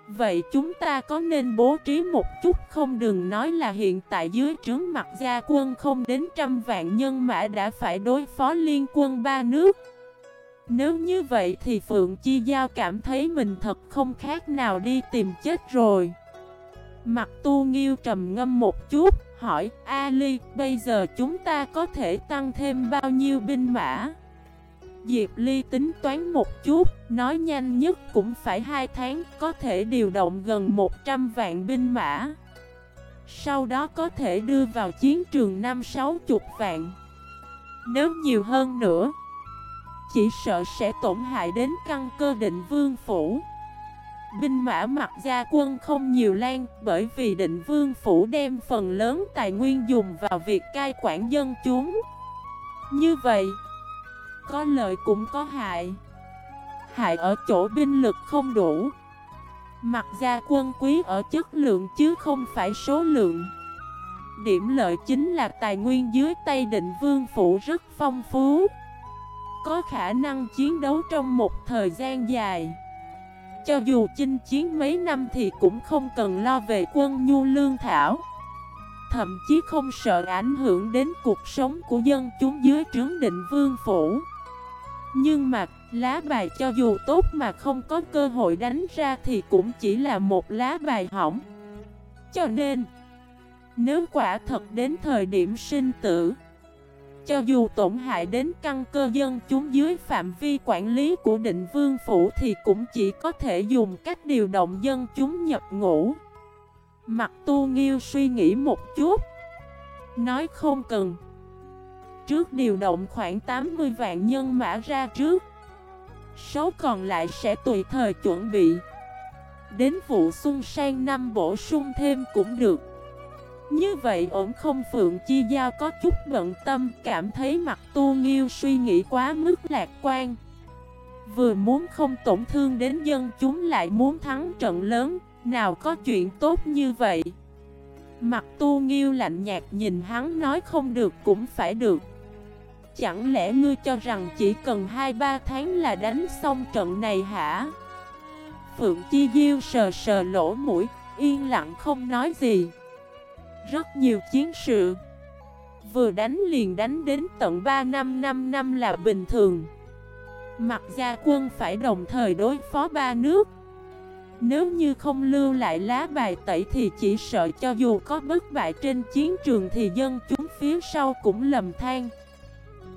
Vậy chúng ta có nên bố trí một chút không? Đừng nói là hiện tại dưới trướng mặt gia quân không đến trăm vạn nhân mã đã phải đối phó liên quân ba nước. Nếu như vậy thì Phượng Chi Giao cảm thấy mình thật không khác nào đi tìm chết rồi Mặt tu nghiêu trầm ngâm một chút Hỏi Ali bây giờ chúng ta có thể tăng thêm bao nhiêu binh mã Diệp Ly tính toán một chút, nói nhanh nhất cũng phải 2 tháng, có thể điều động gần 100 vạn binh mã. Sau đó có thể đưa vào chiến trường 5-60 vạn. Nếu nhiều hơn nữa, chỉ sợ sẽ tổn hại đến căn cơ định vương phủ. Binh mã mặt gia quân không nhiều lan bởi vì định vương phủ đem phần lớn tài nguyên dùng vào việc cai quản dân chúng. Như vậy, có lợi cũng có hại Hại ở chỗ binh lực không đủ Mặt gia quân quý ở chất lượng chứ không phải số lượng Điểm lợi chính là tài nguyên dưới tay định vương phủ rất phong phú có khả năng chiến đấu trong một thời gian dài. Cho dù chinh chiến mấy năm thì cũng không cần lo về quân nhu lương thảo. Thậm chí không sợ ảnh hưởng đến cuộc sống của dân chúng dưới trướng định vương phủ. Nhưng mà, lá bài cho dù tốt mà không có cơ hội đánh ra thì cũng chỉ là một lá bài hỏng. Cho nên, nếu quả thật đến thời điểm sinh tử, cho dù tổn hại đến căn cơ dân chúng dưới phạm vi quản lý của định vương phủ thì cũng chỉ có thể dùng cách điều động dân chúng nhập ngũ. Mặt tu nghiêu suy nghĩ một chút, nói không cần. Trước điều động khoảng 80 vạn nhân mã ra trước Số còn lại sẽ tùy thời chuẩn bị. Đến vụ xuân sang năm bổ sung thêm cũng được. Như vậy ổn không Phượng Chi Giao có chút bận tâm Cảm thấy mặt tu nghiêu suy nghĩ quá mức lạc quan Vừa muốn không tổn thương đến dân chúng lại muốn thắng trận lớn Nào có chuyện tốt như vậy Mặt tu nghiêu lạnh nhạt nhìn hắn nói không được cũng phải được Chẳng lẽ ngươi cho rằng chỉ cần 2-3 tháng là đánh xong trận này hả? Phượng Chi Diêu sờ sờ lỗ mũi, yên lặng không nói gì. Rất nhiều chiến sự. Vừa đánh liền đánh đến tận 3 năm 5 năm là bình thường. Mặt gia quân phải đồng thời đối phó ba nước. Nếu như không lưu lại lá bài tẩy thì chỉ sợ cho dù có bất bại trên chiến trường thì dân chúng phía sau cũng lầm than.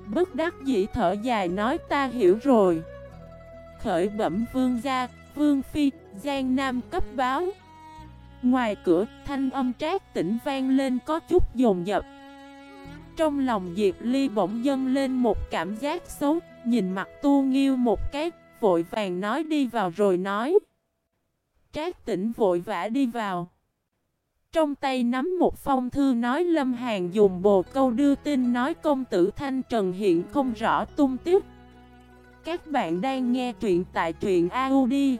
Bất đắc dĩ thở dài nói ta hiểu rồi Khởi bẩm vương gia, vương phi, giang nam cấp báo Ngoài cửa, thanh âm trác tỉnh vang lên có chút dồn dập. Trong lòng Diệp Ly bỗng dâng lên một cảm giác xấu Nhìn mặt tu nghiêu một cái, vội vàng nói đi vào rồi nói. Trác tỉnh vội vã đi vào. Trong tay nắm một phong thư nói Lâm Hàn dùng bồ câu đưa tin nói công tử Thanh Trần hiện không rõ tung tiếp Các bạn đang nghe truyện tại truyện audio.fif